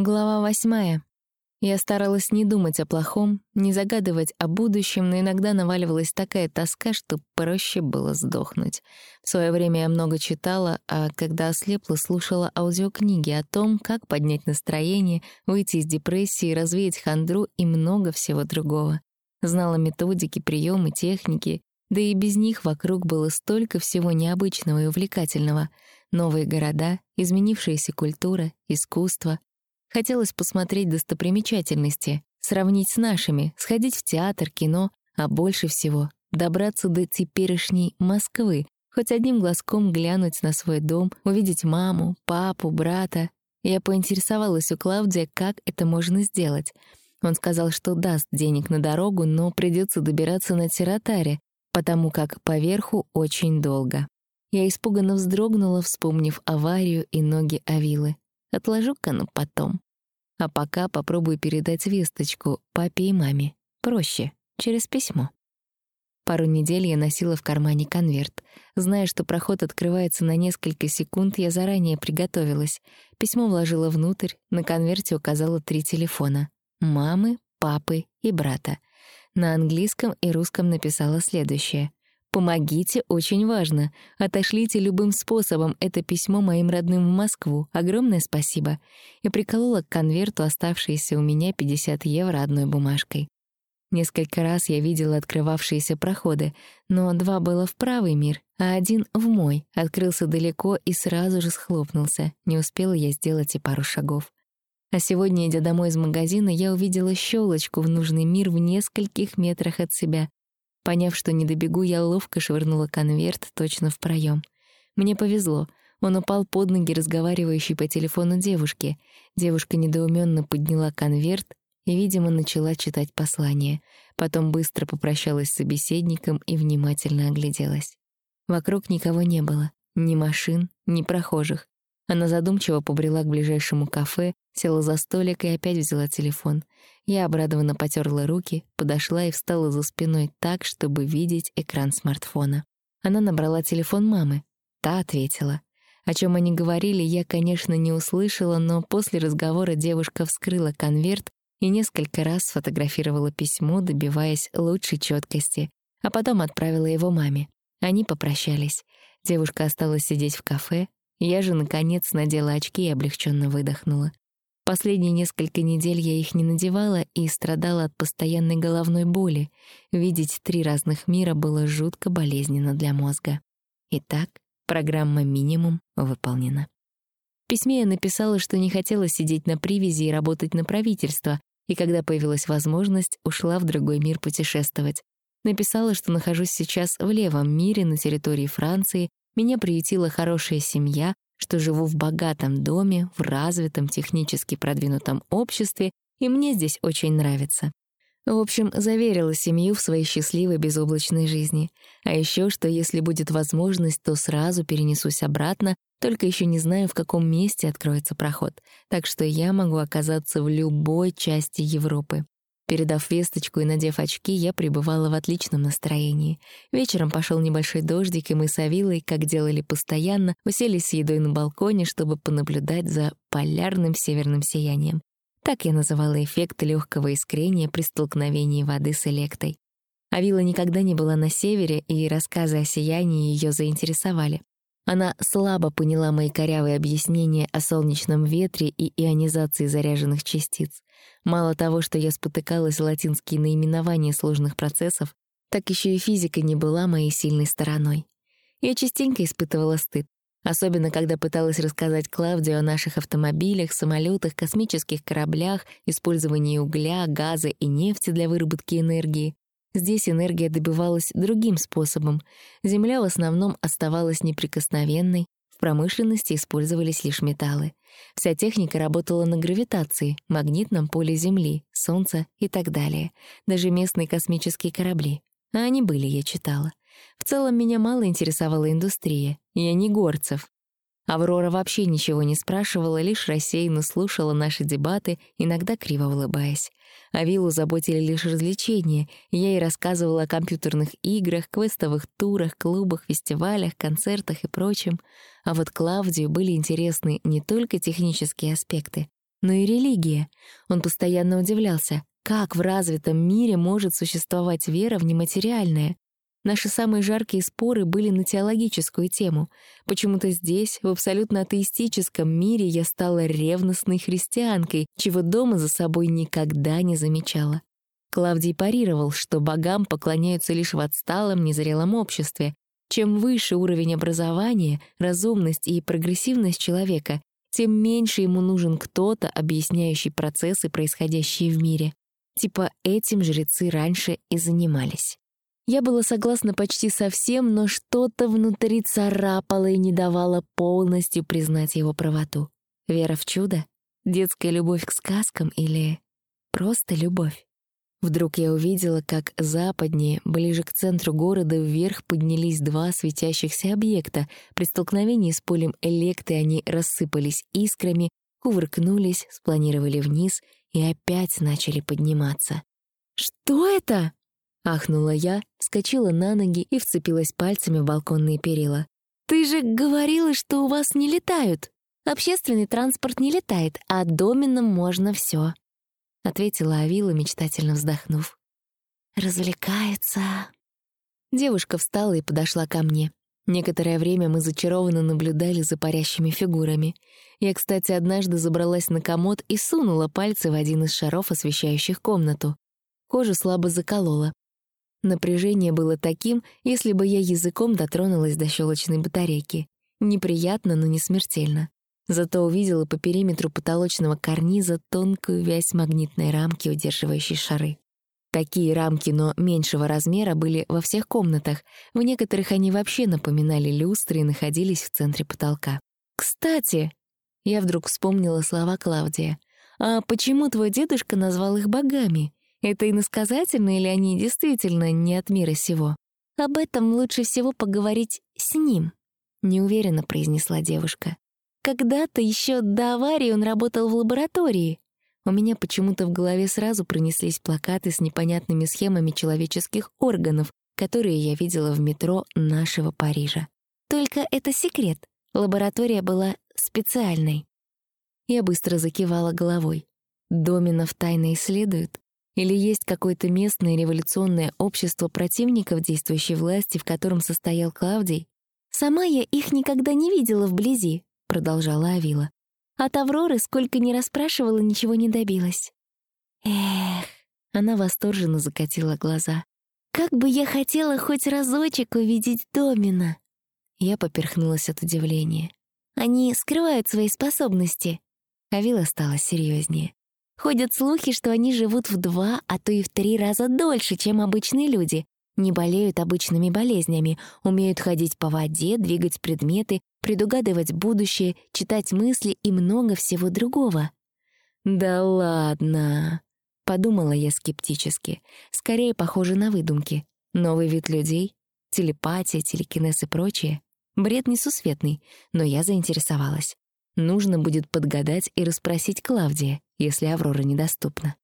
Глава восьмая. Я старалась не думать о плохом, не загадывать о будущем, но иногда наваливалась такая тоска, что проще было сдохнуть. В свое время я много читала, а когда ослепла, слушала аудиокниги о том, как поднять настроение, выйти из депрессии, развеять хандру и много всего другого. Знала методики, приемы, техники, да и без них вокруг было столько всего необычного и увлекательного. Новые города, изменившаяся культура, искусство, Хотелось посмотреть достопримечательности, сравнить с нашими, сходить в театр, кино, а больше всего — добраться до теперешней Москвы, хоть одним глазком глянуть на свой дом, увидеть маму, папу, брата. Я поинтересовалась у Клавдия, как это можно сделать. Он сказал, что даст денег на дорогу, но придется добираться на Тиротаре, потому как поверху очень долго. Я испуганно вздрогнула, вспомнив аварию и ноги Авилы. Отложу-ка на потом. А пока попробую передать весточку папе и маме. Проще, через письмо. Пару недель я носила в кармане конверт. Зная, что проход открывается на несколько секунд, я заранее приготовилась. Письмо вложила внутрь, на конверте указала три телефона. Мамы, папы и брата. На английском и русском написала следующее. Помогите, очень важно. Отошлите любым способом это письмо моим родным в Москву. Огромное спасибо. И приколола к конверту оставшиеся у меня 50 евро одной бумажкой. Несколько раз я видела открывавшиеся проходы, но два было в правый мир, а один — в мой, открылся далеко и сразу же схлопнулся. Не успела я сделать и пару шагов. А сегодня, идя домой из магазина, я увидела щелочку в нужный мир в нескольких метрах от себя. Поняв, что не добегу, я ловко швырнула конверт точно в проем. Мне повезло. Он упал под ноги разговаривающей по телефону девушки. Девушка недоуменно подняла конверт и, видимо, начала читать послание. Потом быстро попрощалась с собеседником и внимательно огляделась. Вокруг никого не было. Ни машин, ни прохожих. Она задумчиво побрела к ближайшему кафе, села за столик и опять взяла телефон. Я обрадованно потерла руки, подошла и встала за спиной так, чтобы видеть экран смартфона. Она набрала телефон мамы. Та ответила. О чем они говорили, я, конечно, не услышала, но после разговора девушка вскрыла конверт и несколько раз сфотографировала письмо, добиваясь лучшей четкости, а потом отправила его маме. Они попрощались. Девушка осталась сидеть в кафе, я же, наконец, надела очки и облегченно выдохнула. Последние несколько недель я их не надевала и страдала от постоянной головной боли. Видеть три разных мира было жутко болезненно для мозга. Итак, программа «Минимум» выполнена. В письме я написала, что не хотела сидеть на привязи и работать на правительство, и когда появилась возможность, ушла в другой мир путешествовать. Написала, что нахожусь сейчас в левом мире на территории Франции меня приютила хорошая семья, что живу в богатом доме, в развитом, технически продвинутом обществе, и мне здесь очень нравится. В общем, заверила семью в своей счастливой безоблачной жизни. А еще, что если будет возможность, то сразу перенесусь обратно, только еще не знаю, в каком месте откроется проход, так что я могу оказаться в любой части Европы. Передав весточку и надев очки, я пребывала в отличном настроении. Вечером пошел небольшой дождик, и мы с Авилой, как делали постоянно, уселись с едой на балконе, чтобы понаблюдать за полярным северным сиянием. Так я называла эффект легкого искрения при столкновении воды с электой. Авила никогда не была на севере, и рассказы о сиянии ее заинтересовали. Она слабо поняла мои корявые объяснения о солнечном ветре и ионизации заряженных частиц. Мало того, что я спотыкалась латинские наименования сложных процессов, так еще и физика не была моей сильной стороной. Я частенько испытывала стыд, особенно когда пыталась рассказать Клавдию о наших автомобилях, самолетах, космических кораблях, использовании угля, газа и нефти для выработки энергии. Здесь энергия добывалась другим способом. Земля в основном оставалась неприкосновенной, в промышленности использовались лишь металлы. Вся техника работала на гравитации, магнитном поле Земли, Солнца и так далее. Даже местные космические корабли. А они были, я читала. В целом меня мало интересовала индустрия. Я не горцев, Аврора вообще ничего не спрашивала, лишь рассеянно слушала наши дебаты, иногда криво улыбаясь. А Виллу заботили лишь развлечения, я ей рассказывала о компьютерных играх, квестовых турах, клубах, фестивалях, концертах и прочем. А вот Клавдию были интересны не только технические аспекты, но и религия. Он постоянно удивлялся, как в развитом мире может существовать вера в нематериальное. Наши самые жаркие споры были на теологическую тему. Почему-то здесь, в абсолютно атеистическом мире, я стала ревностной христианкой, чего дома за собой никогда не замечала. Клавдий парировал, что богам поклоняются лишь в отсталом, незрелом обществе. Чем выше уровень образования, разумность и прогрессивность человека, тем меньше ему нужен кто-то, объясняющий процессы, происходящие в мире. Типа этим жрецы раньше и занимались. Я была согласна почти со всем, но что-то внутри царапало и не давало полностью признать его правоту. Вера в чудо? Детская любовь к сказкам или просто любовь? Вдруг я увидела, как западнее, ближе к центру города, вверх поднялись два светящихся объекта. При столкновении с полем электы они рассыпались искрами, кувыркнулись, спланировали вниз и опять начали подниматься. «Что это?» — ахнула я, вскочила на ноги и вцепилась пальцами в балконные перила. «Ты же говорила, что у вас не летают!» «Общественный транспорт не летает, а доменным можно все. — ответила Авила, мечтательно вздохнув. «Развлекается». Девушка встала и подошла ко мне. Некоторое время мы зачарованно наблюдали за парящими фигурами. Я, кстати, однажды забралась на комод и сунула пальцы в один из шаров, освещающих комнату. Кожу слабо заколола. Напряжение было таким, если бы я языком дотронулась до щелочной батарейки. Неприятно, но не смертельно. Зато увидела по периметру потолочного карниза тонкую вязь магнитной рамки, удерживающей шары. Такие рамки, но меньшего размера, были во всех комнатах. В некоторых они вообще напоминали люстры и находились в центре потолка. «Кстати!» — я вдруг вспомнила слова Клавдия. «А почему твой дедушка назвал их богами? Это иносказательно или они действительно не от мира сего?» «Об этом лучше всего поговорить с ним», — неуверенно произнесла девушка. Когда-то еще до аварии он работал в лаборатории. У меня почему-то в голове сразу пронеслись плакаты с непонятными схемами человеческих органов, которые я видела в метро нашего Парижа. Только это секрет. Лаборатория была специальной. Я быстро закивала головой. Доминов тайно исследуют? Или есть какое-то местное революционное общество противников действующей власти, в котором состоял Клавдий? Сама я их никогда не видела вблизи, — продолжала Авила. От Авроры сколько ни расспрашивала, ничего не добилась. Эх, она восторженно закатила глаза. Как бы я хотела хоть разочек увидеть Домина. Я поперхнулась от удивления. Они скрывают свои способности. Авила стала серьезнее. Ходят слухи, что они живут в два, а то и в три раза дольше, чем обычные люди, не болеют обычными болезнями, умеют ходить по воде, двигать предметы, предугадывать будущее, читать мысли и много всего другого. «Да ладно!» — подумала я скептически. Скорее похоже на выдумки. Новый вид людей, телепатия, телекинез и прочее. Бред несусветный, но я заинтересовалась. Нужно будет подгадать и расспросить Клавдия, если Аврора недоступна.